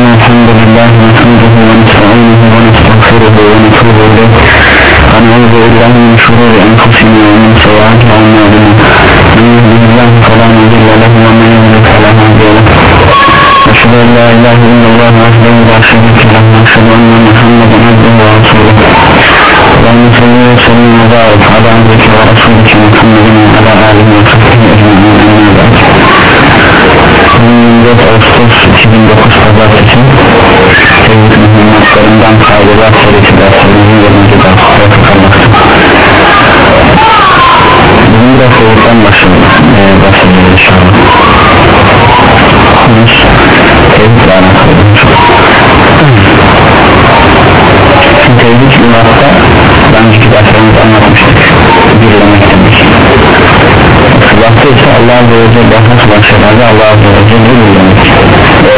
إن الحمد لله نحمده ونستعينه ونستغفره ونتوب إليه ونعوذ بالله من شرور أنفسنا ومن سوءات أعمالنا من يهده الله فلا مضل له ومن يضلل فلا هادي له أشهد أن لا إله إلا الله وحده لا شريك له وأشهد أن محمدا عبده ورسوله اللهم صل وسلم وبارك على عبدك ورسولك محمد وعلى آله وصحبه أجمعين أما بعد 24 Ağustos 2009 Pazartesi Sevgili mühimmatlarından kaydeler serisi derslerimizin 20. dersine tıkanmakta Bugün biraz soğuktan başlayalım. Ee, bahsedeceğiz inşallah. Konuş Tevhidle alakalı Tevhid imatta daha önceki derslerimizde anlatmıştık ise Allah Azze ve Celle Nasıl başlarında Allah Azze ve Celle birlemek e,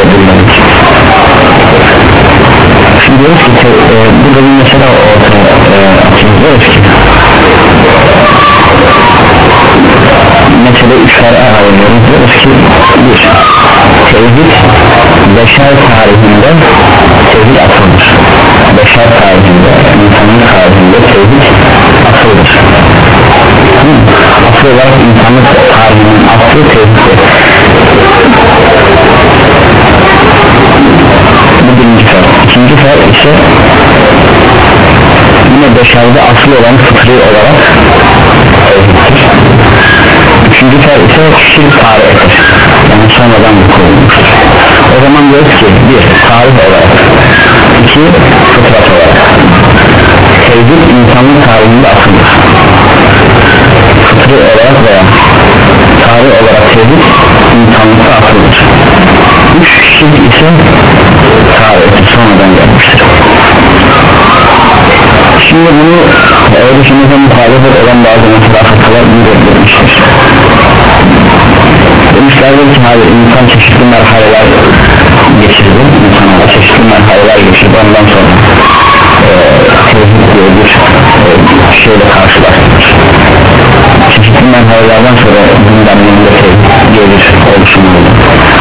Şimdi diyoruz ki e, Burada bir mesele ortaya e, diyoruz ki Mesele üç far'a ayırıyoruz diyoruz ki Bir Tevhid Beşer tarihinde Tevhid atılır Beşer tarihinde insanın tarihinde Tevhid atılır asıl olarak insanlık tarihinin aslı tevhiddir bu birinci fer ikinci fer ise yine beşerde asıl olan fıtri olarak tevhiddir üçüncü fer ise şirk tarihidir. Yani sonradan kurulmuştur. O zaman diyoruz ki bir tarih olarak. İki fıtrat olarak. Tevhid insanlık tarihinde asıldır fıtri olarak veya tarih olarak tevhid insanlıkta atılır üç şirk ise tarih sonradan gelmiştir. Şimdi bunu öğretimize muhalefet olan bazı bunu reddetmiştir demişlerdir ki hayır insan çeşitli merhaleler geçirdi insana çeşitli merhaleler geçirdi. Ondan sonra e, tevhid diye bir e, şeyle karşılaştırır çeşitli merhalelerden sonra gündemlerinde diye bir oluşum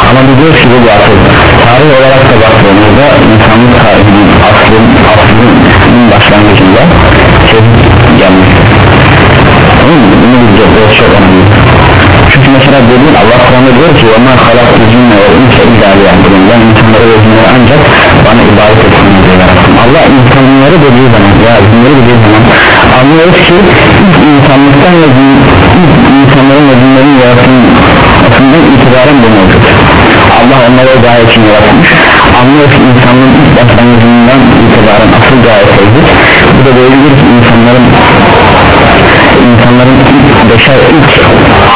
ama biliyoruz ki bu batıl. Tarih olarak da baktığımızda insanlık tarihinin aslının aslının başlangıcında tevhid gelmiştir tamam mı? bunu bileceğiz o çok önemli. Çünkü mesela dediğin Allah Kur'an'da diyor ki onlar halak yüzünle ve inse ilahi yaptırın ben insanları ve ancak bana ibadet etsin Allah insanları dediği zaman ya cinleri dediği zaman anlıyoruz ki ilk insanlıktan ve ilk insanların ve cinlerin yaratılmasından itibaren bu mevcut. Allah onları o gaye için yaratmış. Anlıyoruz ki insanlığın ilk başlangıcından itibaren asıl gaye tevhid bu da böyledir ki insanların insanların ilk beşer ilk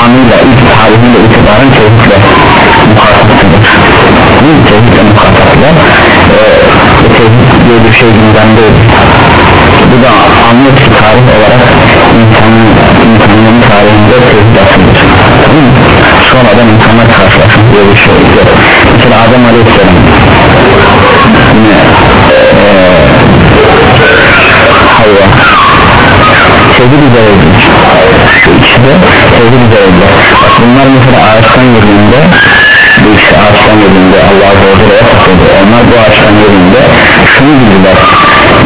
anıyla ilk tarihiyle itibaren tevhidle muhataptır. Tevhidle muhataplar e, tevhid diye bir şey gündemde bu da anlıyor ki tarih olarak insanın, insanların tarihinde tevhid atılır sonradan insanlar karşılaşır diye bir şey yok. Mesela Adem Aleyhisselam yine e, Havva tevhid üzereydi şu ikisi de tevhid üzereydi bak bunlar mesela ağaçtan yediğinde bu ikisi ağaçtan yediğinde Allah Azze ve takıldı. Onlar bu ağaçtan yediğinde şunu bildiler.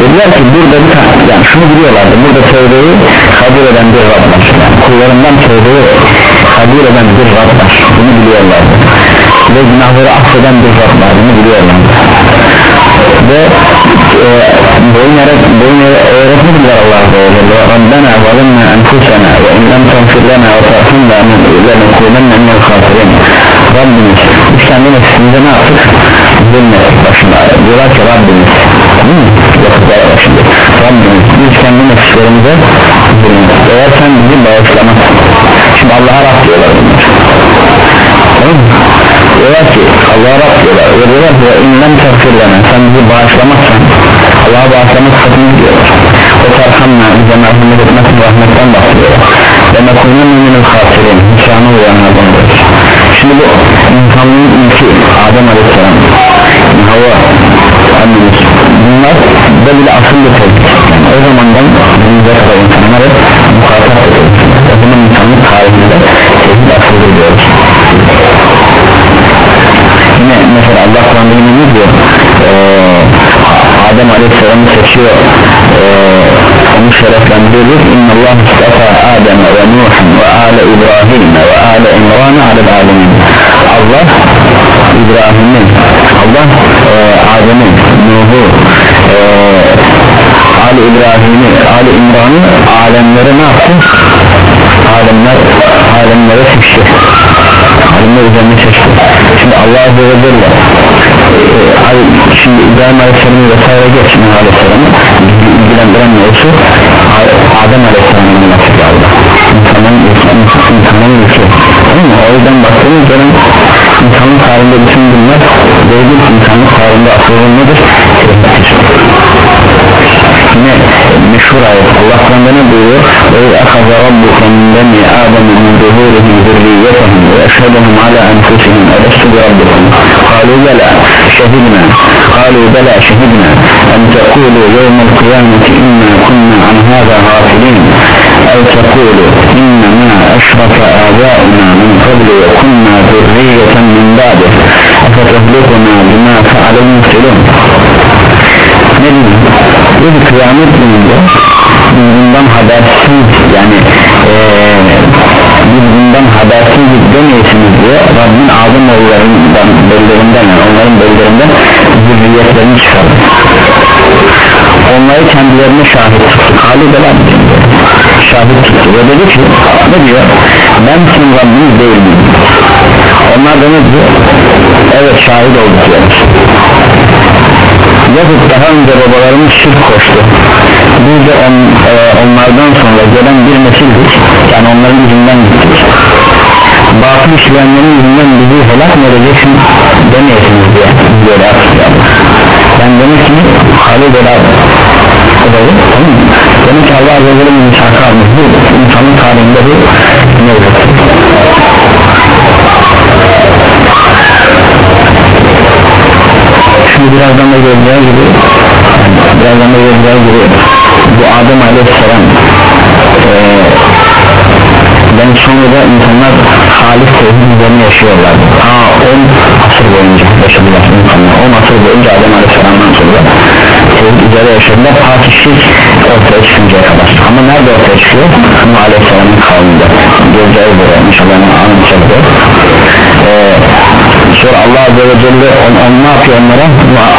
Dediler ki burada bir tane yani şunu biliyorlardı. Burada tevbeyi kabul eden bir Rab var. Yani kullarından tevbeyi kabul eden bir Rab var. Bunu biliyorlardı. Ve günahları affeden bir Rab var. Bunu biliyorlardı. Ve e, boyun, boyun öğretmediler Allah Azze ve Celle Rabbena zalimna enfusena ve in lem tagfir lana ve tarhamna lenekunenne minel khasirin Rabbimiz biz kendi nefsimize ne yaptık? zulmettik başında diyorlar ki Rabbimiz hmm, yapıklar başında Rabbimiz biz kendi nefislerimize eğer sen bizi bağışlamazsın şimdi Allah'a Rab diyorlar bunlar tamam mı? diyorlar ki Allah'a Rab diyorlar ve diyorlar ki inlem tagfirlene sen bizi bağışlamazsan Allah'a bağışlamak sakın diyorlar o tarhamla bize merhamet etmesin rahmetten bahsediyorlar ve mekunun minil khasirin hüsyanı uyanlardan diyoruz şimdi bu insanlığın ilki Adem Aleyhisselam Hava annemiz bunlar da bile asıl bir tevhid yani o zamandan günümüze kadar insanlar hep muhatap o zaman insanlık tarihinde tevhid asıldır diyoruz yine mesela Allah Kur'an'da yine ne diyor? Geçiyor ee, onu şereflendiriyor. İnna Allah istafa Adem ve Nuh ve Ale İbrahim ve Ale İmran alel alemin Allah İbrahim'in Allah e, Adem'in Ali İbrahim'i Ali İmran'ı alemlere ne yaptı? alemler alemlere seçti alemler üzerine seçti şimdi Allah Azze ve Celle e, şimdi İbrahim Aleyhisselam'ı vesaire geçme Aleyhisselam'ı ilgilendiren ne olsun? Adem Aleyhisselam'ın nasip Allah? İnsanın insanın ülke. O yüzden baktığımız zaman insanın tarihinde bütün bunlar değil insanın tarihinde asıl nedir? Yine meşhur ayet Allah Kur'an'da ne buyuruyor ve akaza rabbuka min beni adam min zuhurihim zürriyetehim ve eşhedehum ala enfusihim elestu bi rabbikum kalu bela şehidna kalu bela şehidna en tekulu yevmel kıyameti inna kunna an hâzâ gafilin tekulu innema eşraka âbâuna min qabli ve kunna zürriyeten min ba'di efetehlikuna bima fe'alel muftilun ne diyeyim bir kıyamet gününde bundan habersiz yani biz bundan habersiz demeyesiniz diye Rabbin Adem oğullarından bellerinden yani onların bellerinden zürriyetlerini çıkardı. Onları kendilerine şahit tuttu. Halideler şahit tuttu ve dedi ki ne diyor? Ben sizin Rabbiniz değil miyim onlar ne diyor? Evet şahit olduk. diyor Yazık daha önce babalarımız şirk koştu. Biz de on, e, onlardan sonra gelen bir nesildik. Yani onların yüzünden gittik. Batıl işleyenlerin yüzünden bizi helak mı edeceksin demeyesiniz diye Böyle atıyor Ben demek ki Halil Belal Odayı tamam mı? Demek ki Allah Azze ve Celle'nin misakı almış. Bu insanın tarihinde bir mevcut birazdan da göreceğiz gibi. Birazdan da göreceğiz gibi. Bu Adem Aleyhisselam ben sonra da insanlar halis tevhid üzerine yaşıyorlar. Ta 10 asır boyunca yaşadılar insanlar. 10 asır boyunca Adem Aleyhisselam'dan sonra tevhid üzere yaşadılar ta ortaya çıkıncaya kadar. Ama nerede ortaya çıkıyor? Nuh Aleyhisselam'ın kavminde. Göreceğiz böyle inşallah anlatacağız. Ee, sonra Allah Azze ve Celle on, on ne yapıyor onlara?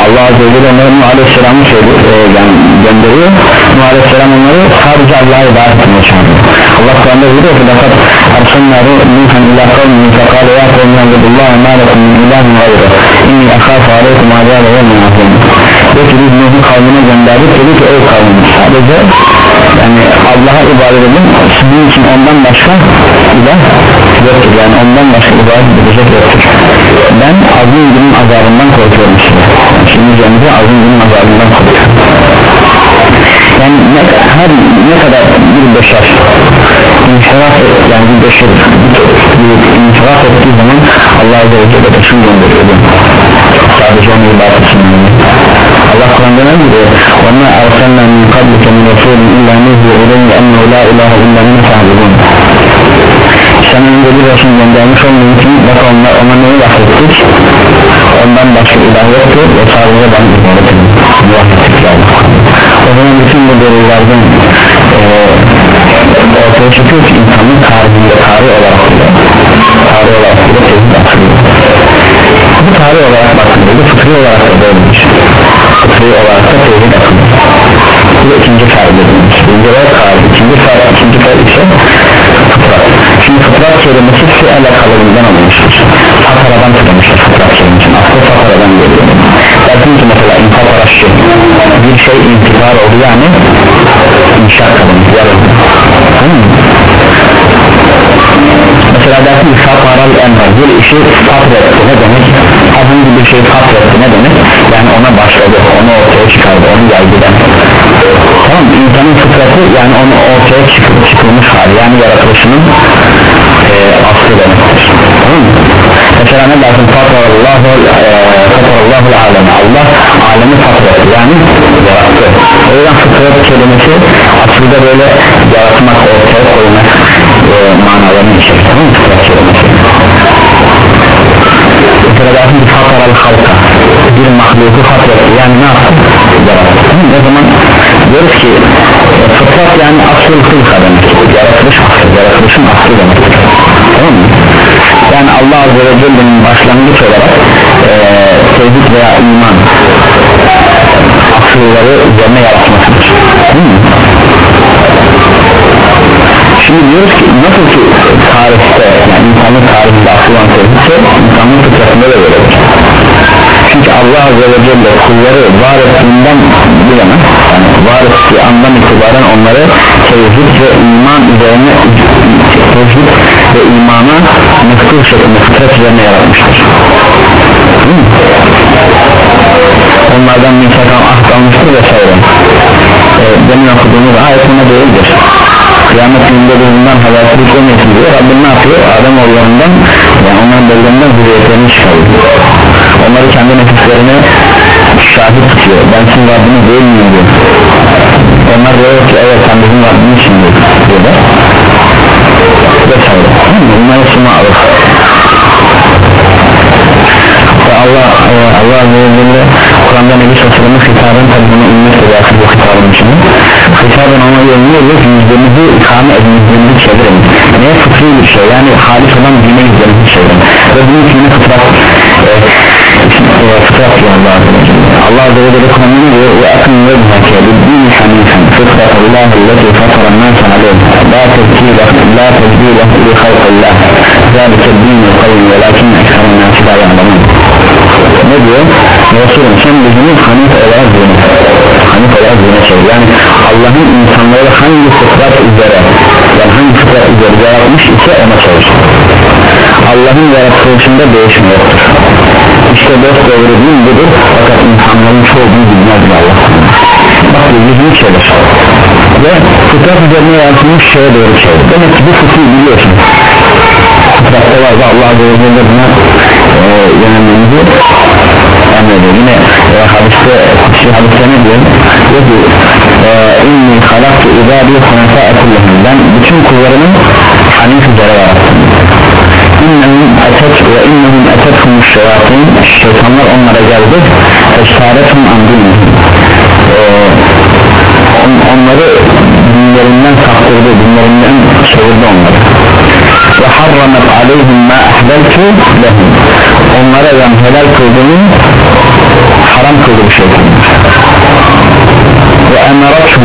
Allah Azze ve Celle onlara Nuh Aleyhisselam'ı söylüyor e, yani gönderiyor. Nuh Aleyhisselam onları sadece Allah'a ibadet etmeye çağırıyor. Allah Kur'an'da diyor ki fakat Arsalna Nuhan ila kavmin fekale ya kavmin abdullahi ma lekum min ilahin gayre inni akhafu aleykum azâle ve min azim diyor ki biz Nuh'un kavmine gönderdik. Dedi ki ey kavmin sadece yani Allah'a ibadet edin. Sizin için ondan başka ilah yoktur. Yani ondan başka ibadet edecek yoktur. Ben azim günün azabından korkuyorum size. Şimdi üzerinde azim günün azabından korkuyorum. Yani ne, her ne kadar bir beşer inşiraf yani bir beşer inşiraf ettiği zaman Allah Azze ve Celle de şunu gönderiyor sadece onu ibadet için Allah Kur'an'da ne diyor وَمَا أَرْسَلْنَا مِنْ قَبْلِكَ مِنْ رَسُولٍ إِلَّا نُهْيِ إِلَيْهِ أَنَّهُ لَا إِلَهَ إِلَّا مِنْ فَعْبُدُونَ sen önce bir Resul göndermiş olmanın için bak onlar, ona neyi bahsettik ondan başka ilah yoktur ve sadece ben ibadet edin o zaman bütün bu delillerden e, ortaya çıkıyor ki insanın tarihinde tarih olarak bile tarih olarak bile tevhid atılıyor bu tarih olarak bakılıyor fıtri olarak da böyledir fıtri olarak da tevhid atılıyor bu da ikinci dediğimiz birinci tarih ikinci tarih ikinci tarih ise fıtrat. Şimdi fıtrat kelimesi fiile kalıbından alınmıştır. Fataradan tutulmuştur fıtrat kelimesinin aslı fataradan geliyor. Dersin ki mesela infatara şey bir şey intifar oldu yani inşa kalınır yarıldı mesela dersin ki fataral emr bir işi fatretti ne demek? Herhangi bir şey fatretti ne demek? Yani ona başladı onu ortaya çıkardı onu yaydı demek. Tamam insanın fıtratı yani onu ortaya çıkıp çıkılmış hali yani yaratılışının e, aslı demektir tamam mı? mesela ne dersin? Fatarallahu fatarallahu alem Allah alemi fatretti yani yarattı. O yüzden fıtrat kelimesi aslında böyle yaratmak ortaya koymak e, manalarını içerir tamam mı fıtrat kelimesi mesela dersin ki fataral halka bir mahluku fatretti yani ne yaptı? Yarattı tamam mı? o zaman asıl hılka demek yaratılış asıl yaratılışın aslı demek. Tamam mı? Yani Allah Azze ve Celle'nin başlangıç olarak e, tevhid veya iman asılları üzerine yaratmasıdır mi? Şimdi diyoruz ki nasıl ki tarihte yani insanlık tarihinde asıl olan tevhidse insanlık fıtratında da böyledir çünkü Allah Azze ve Celle kulları var ettiğinden yana yani var ettiği andan itibaren onları tevhid ve iman üzerine tevhid ve imana mefkul şeklinde fıtrat üzerine yaratmıştır. Hı? onlardan misakan ahd almıştır vesaire. E, demin okuduğumuz ayet buna değildir kıyamet gününde bundan habersiz olmayasın diyor Rabbim ne yapıyor Adem oğullarından yani onların bölümünden hürriyetlerini çıkarıyor onları kendi nefislerine şahit tutuyor ben sizin Rabbiniz değil miyim diyor onlar diyor ki evet sen bizim Rabbimizsin diyorlar vesaire bunlar maruf ve Allah e, Allah Azze ve Celle Kur'an'da Nebi Sasırım'ı hitaben tabi bunu ümmet ve yakın bu hitabın içinde hesabın ona yönlüyoruz yüzlerimizi ikame edildiğimizi çevirin. Neye fıkri bir şey yani halis olan dine yüzlerimizi çevirin. Ve bunun için fıtrat? E, e, fıtrat diyor Allah Azze ve Celle. Allah Azze ve diyor? Ve akın ve zekâbi din hanifin fıtrat Allah'ı lezi fataran nâsen aleyh la tezkîle la tezkîle li halkallah zâlike dînü kavim ve lakin ekranın nâsi la ne diyor? Resulüm sen bizini hanif olarak diyor hanif olarak şey yani Allah'ın insanları hangi fıtrat üzere yani hangi fıtrat üzere yaratmış ise ona çalışır. Allah'ın yaratılışında değişim yoktur. İşte dost doğru din budur. Fakat insanların çoğu bunu bilmez Allah bak yüzünü çevir ve fıtrat üzerine yaratılmış şeye doğru çevir demek ki bu fıtratı biliyorsun. Fıtratta var. Ve Allah Azze ve Celle buna e, yine e, hadiste kutsi hadiste ne diyor? Diyor ki e, inni halaktu ibadi hunafa kullahum ben bütün kullarımı hanif üzere yarattım. İnnehum etet ve innehum etethum şeyatin şeytanlar onlara geldi. Eşaretum andilmihim on, onları dinlerinden saptırdı dinlerinden çevirdi onları. Ve harramet aleyhim ma ahdeltu lehum. Onlara ben helal kıldığını haram kıldı bu şeytan. Ve emaratum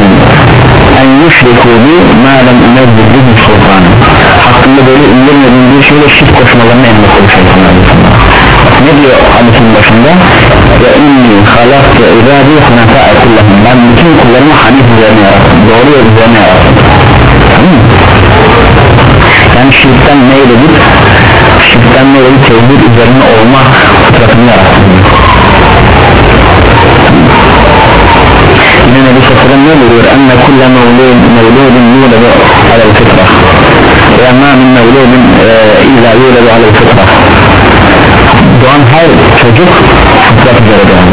en yüşriku bi ma lem unezzil bihi sultan hakkında böyle indirmediğim bir şeyle şirk koşmalarını emretti şeytanlar ne diyor hadisin başında? Ve inni halaktu ibadi hunafa'a kullahum ben bütün kullarımı hanif üzerine yarattım doğru yol üzerine yarattım. Yani şirkten meyledip şirkten meyledip tevhid üzerine olma fıtratını yarattım mevlud mevludun yuledu alel fıtra ve ma min mevludun illa yuledu alel fıtra doğan her çocuk fıtrat üzere doğan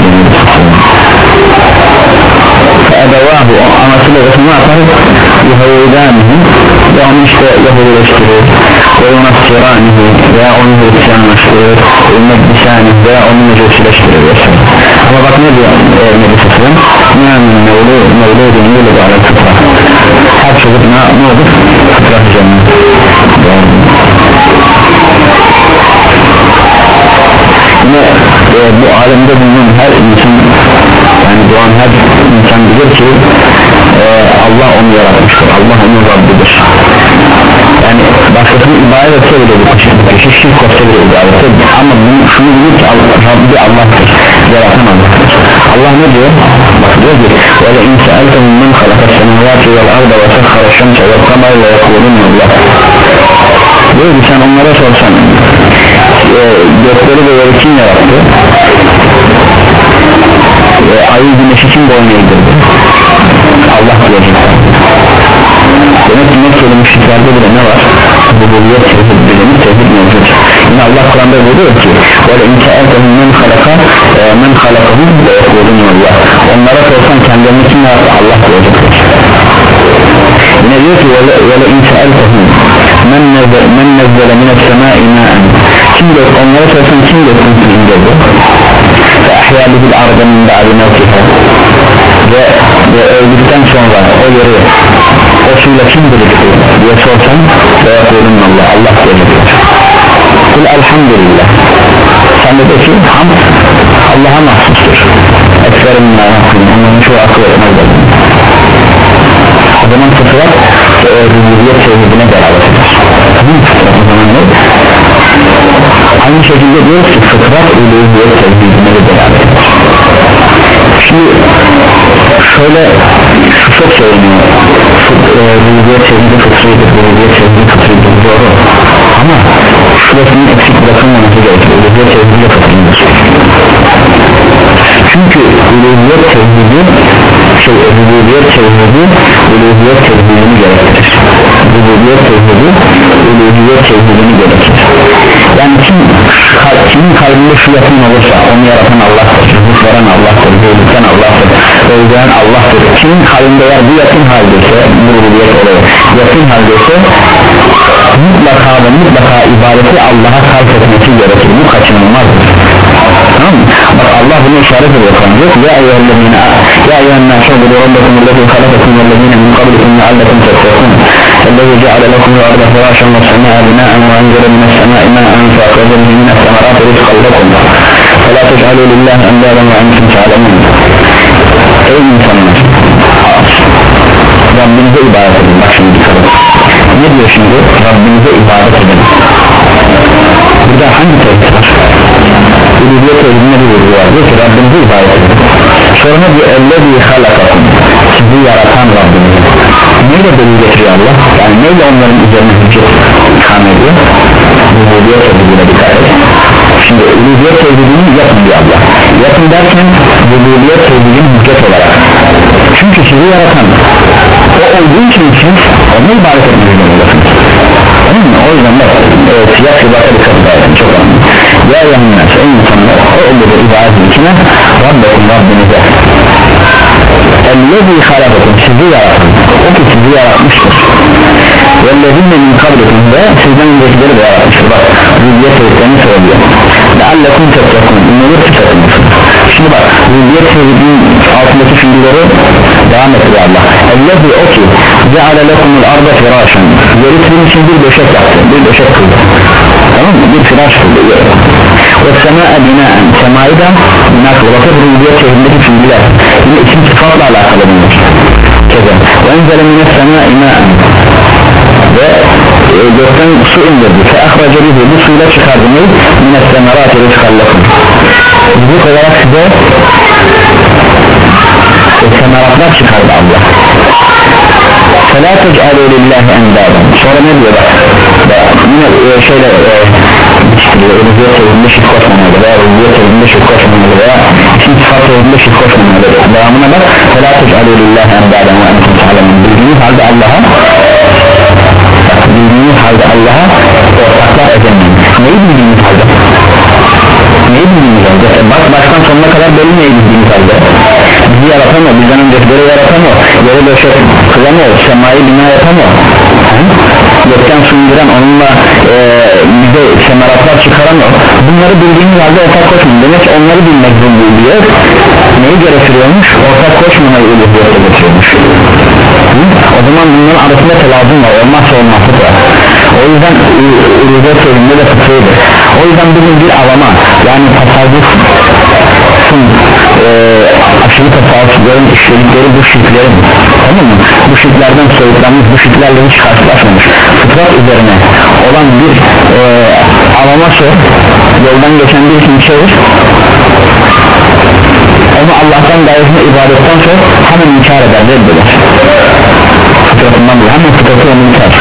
feebevahu anasıyla ne yapar Yahudanihi ve onu işte Yahudileştirir ve ona siranihi veya onu Hristiyanlaştırır ve meddisanihi veya onu mecusileştirir vesaire ama bak ne diyor? E, Nebi Sassallam yani mevludun yolu ala fıtra her çocuk ne, ne olur fıtrat üzerine. Yine e, bu alemde bulunan her insan yani doğan her insan bilir ki e, Allah onu yaratmıştır. Allah onun Rabbidir yani başkasını ibadet etse bile bu kişi, kişi şirk olsa bile ibadet etse ama bunu, şunu bilir ki Allah, Rabbi Allah'tır yaratan Allah'tır Allah ne diyor? bak diyor ki وَلَا اِنْ سَأَلْتَهُمْ مَنْ خَلَقَ السَّمَوَاتِ وَالْاَرْضَ وَسَخَّرَ الشَّمْسَ وَالْقَمَرَ وَيَقُولُنَّ اللّٰهِ diyor ki sen onlara sorsan e, gökleri ve yeri kim yarattı e, ayı güneşi kim boyun eğdirdi Allah diyecek demek ki Mekke'li müşriklerde bile ne var Bu buluyet tevhid mevcut yine Allah Kur'an'da buyuruyor ki böyle imkaatahum men halaka e, men halakahum yekulun Allah onlara sorsan kendilerini kim yarattı Allah diyecekler yine diyor ki vele imkaatahum men nezzele men nezzele mine semai ma'en kim gök onlara sorsan kim gökün indirdi ve ahya bihil arda min ba'di mevkiha ve, ve öldükten sonra o yeri suyla kim birikti diye sorsan ve yakulun Allah Allah diyebilir kul elhamdülillah. Sen de ki hamd Allah'a mahsustur. Ekserim onların çoğu akıl etmez o zaman fıtrat e, rububiyet tevhidine beraber tamam fıtrat o zaman ne? aynı şekilde diyoruz ki fıtrat rububiyet tevhidine de beraber şimdi şöyle şu çok söyleniyor e, rububiyet tevhidi fıtridir rububiyet tevhidi fıtridir doğru ama şurasının eksik bırakılmaması gerekiyor rububiyet tevhidi de fıtridir çünkü uluhiyet tevhidi şey rububiyet tevhidi uluhiyet tevhidini gerektirir rububiyet tevhidi uluhiyet tevhidini gerektirir yani kim kimin kalbinde şu yakın olursa onu yaratan Allah'tır rızık veren Allah'tır beylikten Allah'tır öldüren Allah'tır kimin kalbinde eğer bu yakın haldeyse rububiyet olayı yakın haldeyse mutlaka ve mutlaka ibadeti Allah'a sarf etmesi gerekir bu kaçınılmazdır bak Allah bunu işaret ediyor diyor ya eyyühellezine ya eyyühennâ şubudu rabbekum ellezî halakakum vellezîne min kablikum leallekum tettekûn الذي جعل لكم الأرض فراشا والسماء بناء وأنزل من السماء ماء فأخرج به من الثمرات رزقا لكم فلا تجعلوا لله أندادا وأنتم تعلمون Ey insanlar. Rabbinize ibadet edin. Bak şimdi Ne diyor şimdi? Rabbinize ibadet edin. Burada hangi tevhid var? Uluhiyet tevhidine bir vurgu var. Diyor ki Rabbinize ibadet edin. Sonra diyor? Ellezî halakakum. Sizi yaratan Rabbinize. Neyle delil getiriyor Allah? Yani neyle onların üzerine hüccet ikame ediyor? Uluhiyet tevhidine dikkat et Şimdi uluhiyet tevhidini yapın diyor Allah. Yapın derken uluhiyet tevhidini hüccet olarak. Çünkü sizi yaratan o olduğu için siz ona ibadet etmeniz zorundasınız. Tamam mı? O yüzden bak e, siyah ribata dikkat edelim çok önemli. Ya yanınlar ey insanlar o olduğu ibadet içine Rabbekum Rabbinize. Ellezî halakakum sizi yaratan O ki sizi yaratmıştır. Vellezîne min kablikum ve sizden öncekileri de yaratmıştır. Bak rüziyet tevhidlerini söylüyor Leallekum tettekun ki sakınırsın Şimdi bak rüziyet tevhidinin altındaki fiilleri devam ettiriyor Allah. Ellezî o ki Ceale lekumul arda firâşen Yeri sizin için bir döşek yaptı Bir döşek kıldı. Tamam mı? Bir firaş kıldı Ve semâe binaen Semayı da bina kıldı. Bakın rüziyet tevhidindeki fiiller Yine isim sıfatla alakalı bunlar. Ve enzele mine semâe imaen ve gökten su indirdi fe ahraca bihi bu suyla çıkardı ne? mine semerati rizkallakum rızık olarak size e, semeratlar çıkardı Allah فَلَا تَجْعَلُوا لِلّٰهِ اَنْدَادًا sonra ne diyor bak yine e, şöyle e, rüzgar tevhidinde şirk koşmamalı veya rüzgar tevhidinde şirk koşmamalı veya isim sıfat tevhidinde şirk koşmamalı devamına bak فَلَا تَجْعَلُوا لِلّٰهِ اَنْدَادًا وَاَنْتُمْ تَعْلَمُونَ bildiğiniz halde Allah'a bildiğiniz halde Allah'a ortaklar edinmeyin neyi bildiğiniz halde? Neyi bildiğiniz halde? E bak baştan sonuna kadar belli neyi bildiğiniz halde? Bizi yaratan o bizden öncekileri yaratan o. Yeri döşek kılan o semayı bina yapan o. Gökten su indiren onunla e, bize semeratlar çıkaran o. Bunları bildiğiniz halde ortak koşmayın. Demek onları bilmek zorunda diye neyi gerektiriyormuş? Ortak koşmamayı uluhiyete getiriyormuş o zaman bunların arasında telazım var. Olmazsa olmazlık var. O yüzden uluhiyet sözünde de fıtrıdır o yüzden bugün bir alama yani tasavvufun e, aşırı tasavvufların işledikleri bu şirklerin tamam mı? bu şirklerden soyutlanmış bu şirklerle hiç karşılaşmamış fıtrat üzerine olan bir e, alama sor. Yoldan geçen bir kimse olur onu Allah'tan gayesine ibadetten sonra hemen inkar eder reddeder fıtratından dolayı hemen fıtratı onu inkar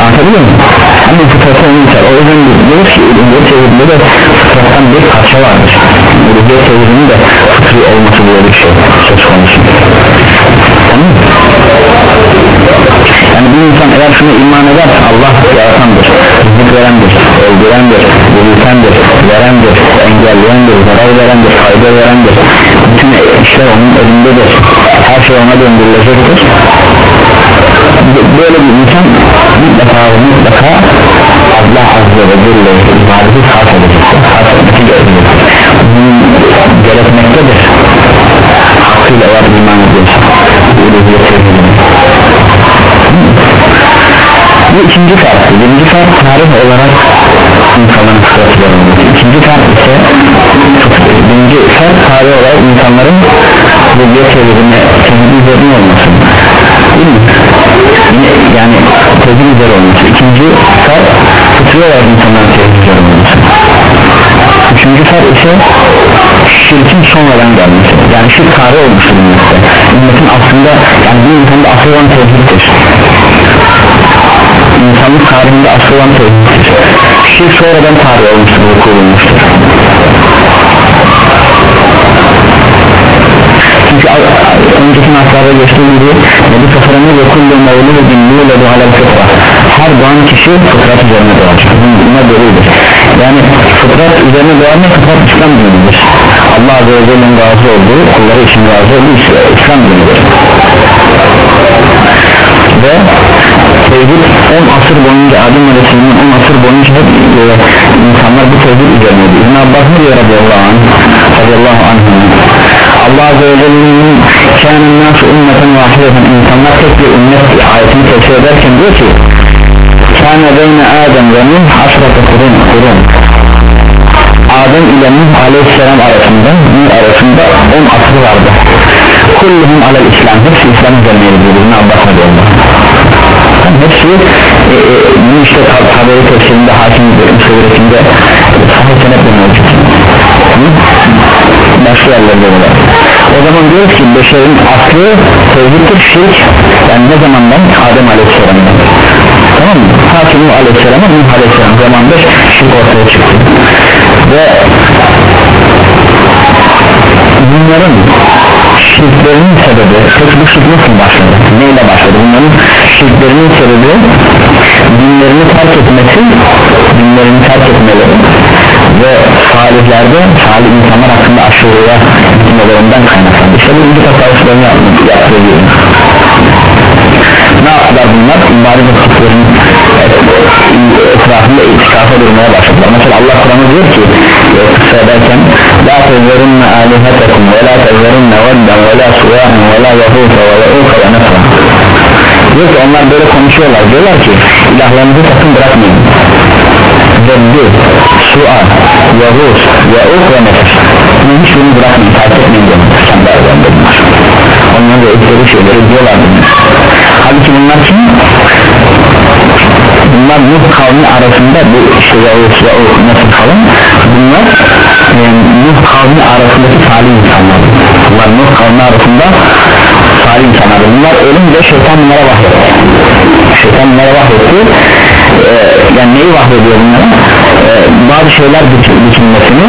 anlatabiliyor muyum? hemen fıtratı onu inkar o yüzden diyoruz ki ürünlüğe çevirinde de fıtrattan bir parça vardır ürünlüğe çevirinin de fıtri olması diye bir şey söz konusu. Tamam mı? yani bir insan eğer şunu iman eder Allah yaratandır rızık verendir öldürendir yürütendir verendir engelleyendir zarar verendir fayda verendir. Bütün işler onun elindedir her şey ona döndürülecektir. Böyle bir insan mutlaka ve mutlaka Allah Azze ve Celle ibadeti sarf edecektir. Sarf etmesi gerekmektedir gerekmektedir. Hakkıyla eğer iman ediyorsa. Uluhiyet tevhidini bu ikinci fark birinci fark tarih olarak insanların fıtratları ikinci fark ise birinci fark tarih olarak insanların bilgiye tevhidine tevhid üzerine olması değil mi? yani tevhid üzeri olması ikinci fıtri olarak insanların tevhid üzeri olması üçüncü fert ise şirkin sonradan gelmesi. Yani şirk tarih olmuştur ümmette ümmetin aslında yani bir insanda asıl olan tevhiddir insanlık tarihinde asıl olan tevhiddir şirk sonradan tarih olmuştur ve çünkü önceki naslarda geçtiği gibi Nebi Tasarımı ve kullu mevlü dinliyor ve duhalel fıtra her doğan kişi fıtrat üzerine doğar. Buna göredir yani fıtrat üzerine doğar ne fıtrat İslam dinidir. Allah Azze ve Celle'nin razı olduğu kulları için razı olduğu İslam dinidir. Ve tevhid 10 asır boyunca Adem Aleyhisselam'ın 10 asır boyunca hep e, insanlar bu tevhid üzerineydi İbn Abbas ne diyor radıyallahu anh? Radıyallahu anh Allah Azze ve Celle'nin kânen nâsı ümmeten vahideten insanlar tek bir ümmet ayetini tefsir ederken diyor ki kâne beyne Adem ve Nuh asrata kurun kurun Adem ile Nuh aleyhisselam arasında Nuh arasında 10 asır vardı kulluhum alel İslam hepsi İslam üzerineydi diyor İbn Abbas radıyallahu anh hepsi e, e, bu işte tabiri tefsirinde hakim suresinde sahih senetle mevcut başka yerlerde o zaman diyoruz ki beşerin aslı tevhiddir şirk. Yani ne zamandan? Adem aleyhisselamdan. Tamam mı? Hakim aleyhisselam'a Nuh aleyhisselam. Zamanında şirk ortaya çıktı. Ve bunların şirklerinin sebebi peki bu şirk nasıl başladı? Neyle başladı? Bunların şirklerinin sebebi dinlerini terk etmesi dinlerini terk etmeleri ve salihlerde salih insanlar hakkında aşırıya gitmelerinden kaynaklandı. İşte bu ilgi tasarruflarını yaptığı gibi ne yaptılar bunlar? İbadet ettiklerinin etrafında itikafa durmaya başladılar. Mesela Allah Kur'an'ı diyor ki kısa ederken la tezerunne alihetekum ve la tezerunne vedden ve la suvahen ve la yahuta ve yauka ve nesra diyor ki onlar böyle konuşuyorlar. Diyorlar ki ilahlarınızı sakın bırakmayın Veddi, Su'a, Yavuz, Yauk ve Nefes. Bunun hiçbirini bırakmayın, terk etmeyin diyor Kendi Onların da etkileri şeyleri diyorlar Halbuki bunlar kim? Bunlar Nuh kavmi arasında bu işte Yavuz, Yauk, Nefes falan Bunlar e, Nuh kavmi arasındaki salih insanlar. Bunlar Nuh kavmi arasında salih insanlar. Bunlar ölünce şeytan bunlara vahyetti. Şeytan bunlara vahyetti ee, yani neyi vahyediyor bunlara ee, bazı şeyler biçilmesini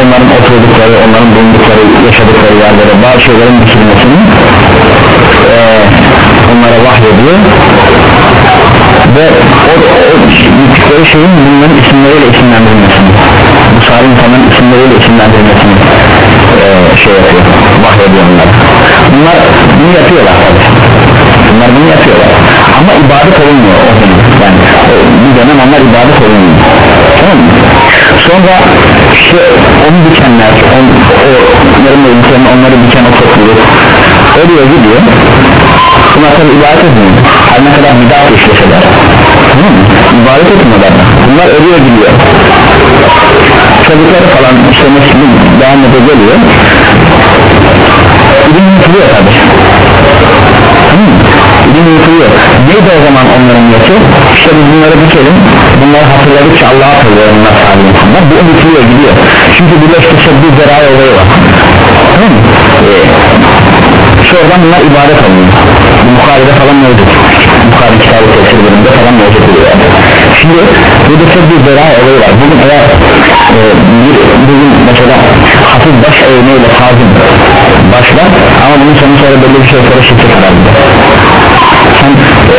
onların oturdukları onların bulundukları yaşadıkları yerlere bazı şeylerin biçilmesini e, onlara vahyediyor. Ve o, o bittikleri şeyin bunların isimleriyle isimlendirilmesini bu salih insanların isimleriyle isimlendirilmesini e, şey yapıyor vahyediyor onlara bunlar bunu yapıyorlar bunlar bunu yapıyorlar. Ama ibadet olunmuyor o zaman. Yani o, bir dönem onlar ibadet olunmuyor. Tamam mı? sonra işte onu dikenler on, o yarım ölümlerini onları diken o topluluk ölüyor gidiyor. Bunlar tabi ibadet etmiyor. Her ne kadar bidat işleseler. Tamam mı? ibadet etmiyorlar. Bunlar ölüyor gidiyor. Çocukları falan işte mesela devam geliyor. İlim yutuluyor tabi tamam mı? İlim yutuluyor neydi o zaman onların niyeti işte biz bunları dikelim bunları hatırladıkça Allah'a hatırlıyor onlar sahibi insanlar. Bu unutuluyor gidiyor. Çünkü birleştirse bir zerai olayı var tamam mı? Ee, sonradan bunlar ibadet alıyor bu Bukhari'de falan mevcut. Bukhari kitabı tefsir bölümünde falan mevcut oluyor şimdi burada bir zerai olayı var. Bugün eğer e, bir, bugün mesela hafif baş eğmeyle tazim başlar ama bunun sonu sonra belli bir şey sonra şirket e,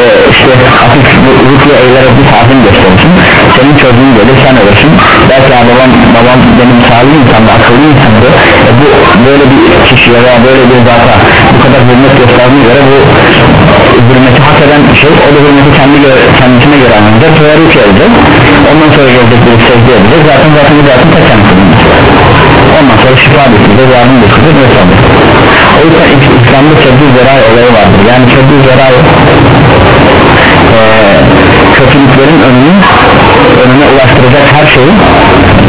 e, işte hafif rükü eğilerek bir tazim gösterirsin senin çocuğun gelir sen ölürsün belki ya babam, babam benim sağlığı insandı akıllı insandı e, bu böyle bir kişiye veya böyle bir zata bu kadar hürmet gösterdiğine göre bu hürmeti hak eden şey. O da hürmeti kendi göre, kendisine göre anlayacak. Sonra rükü edecek ondan sonra gelecek bir secde edecek. Zaten zaten zaten tek kendisi. Ondan sonra şifa bitirecek yardım bitirecek vesaire o yüzden İslam'da çabuk zerai olayı vardır. Yani çabuk zerai ee, kötülüklerin önünü önüne ulaştıracak her şeyi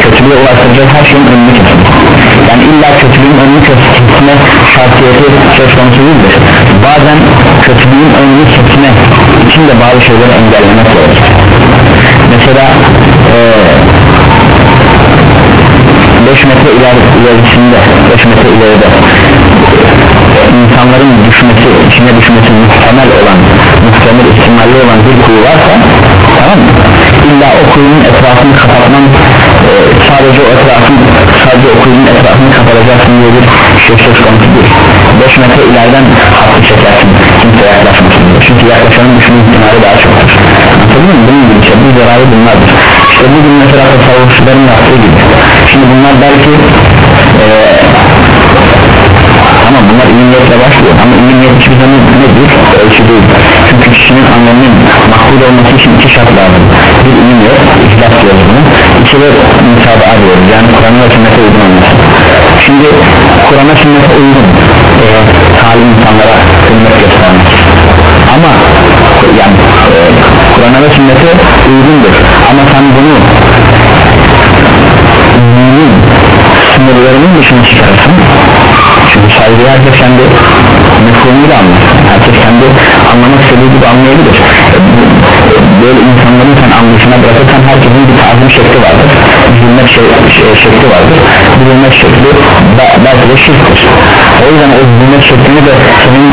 kötülüğe ulaştıracak her şeyin önünü kesin. Yani illa kötülüğün önünü kesme şartiyeti söz konusu değildir. Bazen kötülüğün önünü kesme için de bazı şeyleri engellemek gerekir. Mesela ee, 5 metre iler, ilerisinde 5 metre ileride insanların düşmesi içine düşmesi muhtemel olan muhtemel ihtimalli olan bir kuyu varsa tamam mı? illa o kuyunun etrafını kapatman e, sadece o etrafın sadece o kuyunun etrafını kapatacaksın diye bir şey söz konusu değil. 5 metre ileriden hattı çekersin kimse yaklaşmasın diye. Çünkü yaklaşanın düşme ihtimali daha çoktur. Anladın mı? bunun gibi bu zararı bunlardır. İşte bugün mesela tasavvufçuların yaptığı gibi. Şimdi bunlar belki e, bunlar iyi niyetle başlıyor. Ama iyi niyet hiçbir zaman nedir? Ölçü değil. Çünkü kişinin anlamının makbul olması için iki şart lazım. Bir iyi niyet, ihlas diyoruz bunu. İki de müsabaha diyoruz. Yani Kur'an'a ve sünnete uygun olması. Şimdi Kur'an'a sünnete uygun e, talim insanlara hürmet göstermek. Ama yani e, Kur'an'a ve sünnete uygundur. Ama sen bunu dinin sınırlarının dışına çıkarsın saygıyı herkes kendi mefhumuyla anlar. Herkes kendi anlamak istediği gibi anlayabilir. Böyle insanların sen anlayışına bırakırsan herkesin bir tazim şekli vardır. Hürmet şey, şey, şekli vardır. Bu şekli be- belki de şirktir. O yüzden o hürmet şeklini de senin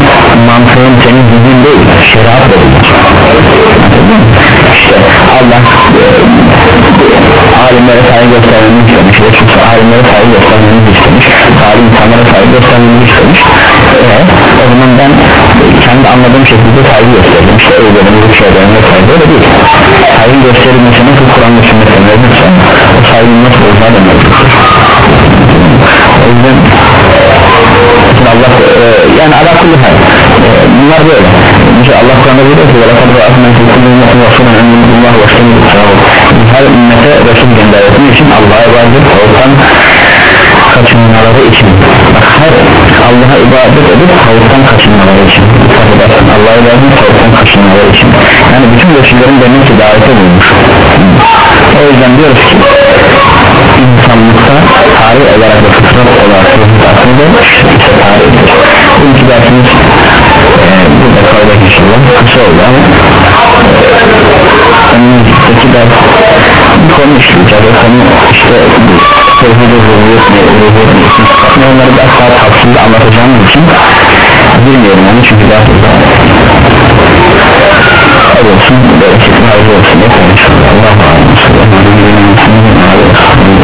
mantığın senin bildiğin değil şeriat Anladın mı? işte Allah e, alimlere saygı göstermemizi istemiş çünkü alimlere saygı göstermemizi istemiş alim insanlara saygı göstermemizi istemiş. E, o zaman ben kendi anladığım şekilde saygı gösterdim. İşte evlerimizi şeylerine saygı öyle değil saygı gösterilmesi nasıl Kur'an ve sünnete mevcutsa o saygının nasıl olacağı mevcuttur o yüzden Allah e, yani ala kulli e, bunlar böyle mesela Allah Kur'an'da diyor ki وَلَقَدْ رَأَتْنَا فِي كُلِّ اُمَّةٍ رَسُولًا أَنْ يُعْبُدُوا اللّٰهَ وَاجْتَنِبُوا الطَّاغُوتَ Biz her ümmete Resul gönderdiği için Allah'a ibadet tavuktan kaçınmaları için bak her Allah'a ibadet edip tavuktan kaçınmaları için Affedersin, Allah'a ibadet edip tavuktan kaçınmaları için yani bütün Resullerin demek ki davete bulmuş o yüzden diyoruz ki insanlıkta tarih olarak ve fıtrat olarak aslında işte tarihtir bugünkü dersimiz e, kavga geçiyor. Kısa oldu ama. Önümüzdeki ders konu işleyeceğiz o konu işte tevhide zorluyet mi ruhiyet mi isim sıfatma onları biraz daha tavsiyle anlatacağımız için bilmiyorum onu çünkü daha fazla. Olsun. Böyle şekilde hayırlı olsun. Diye konuşuyoruz Allah'a emanet olun.